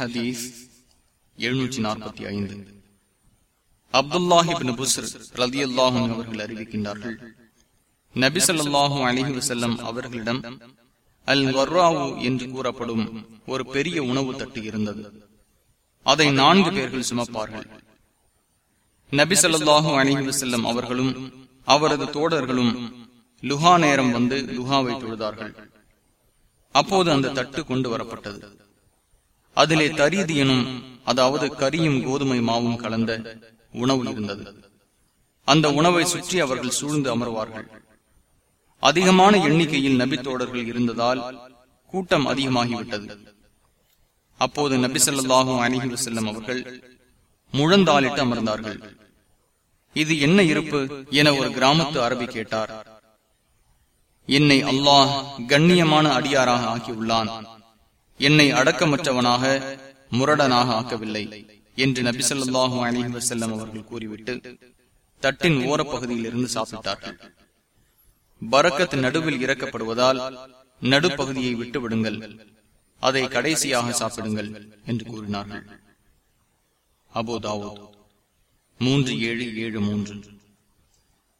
ஹதீஸ் எழுநூற்றி நாற்பத்தி ஐந்து அப்துல்லாஹிபின் புஸ்ர் ரதி அல்லாஹும் அவர்கள் அறிவிக்கின்றார்கள். நபிசல்லாஹூ அலிஹி வசல்லம் அவர்களிடம் அல் வர்ராவு என்று கூறப்படும் ஒரு பெரிய உணவு தட்டு இருந்தது. அதை நான்கு பேர்கள் சுமப்பார்கள். நபி சொல்லாஹூ அலிஹி வசல்லம் அவர்களும் அவரது தோடர்களும் லுஹா நேரம் வந்து லுஹாவை தொழுதார்கள். அப்போது அந்த தட்டு கொண்டு வரப்பட்டது. அதிலே தரீது எனும் அதாவது கரியும் கோதுமை மாவும் கலந்த உணவு இருந்தது. அந்த உணவை சுற்றி அவர்கள் சூழ்ந்து அமர்வார்கள். அதிகமான எண்ணிக்கையில் நபித்தோடர்கள் இருந்ததால் கூட்டம் அதிகமாகிவிட்டது. அப்போது நபி சொல்லாஹும் அணிஹி வசல்லம் அவர்கள் முழந்தாளிட்டு அமர்ந்தார்கள். இது என்ன இருப்பு என ஒரு கிராமத்து அரபி கேட்டார். என்னை அல்லாஹ் கண்ணியமான அடியாராக ஆக்கியுள்ளான். என்னை அடக்கமற்றவனாக முரடனாக ஆக்கவில்லை என்று நபி சொல்லாஹு அலிஹி வசல்லம் அவர்கள் கூறிவிட்டு தட்டின் ஓரப்பகுதியில் இருந்து சாப்பிட்டார்கள். பரக்கத் நடுவில் இறக்கப்படுவதால் நடுப்பகுதியை விட்டு விடுங்கள் அதை கடைசியாக சாப்பிடுங்கள் என்று கூறினார்கள். அபோதாவோ மூன்று ஏழு ஏழு மூன்று.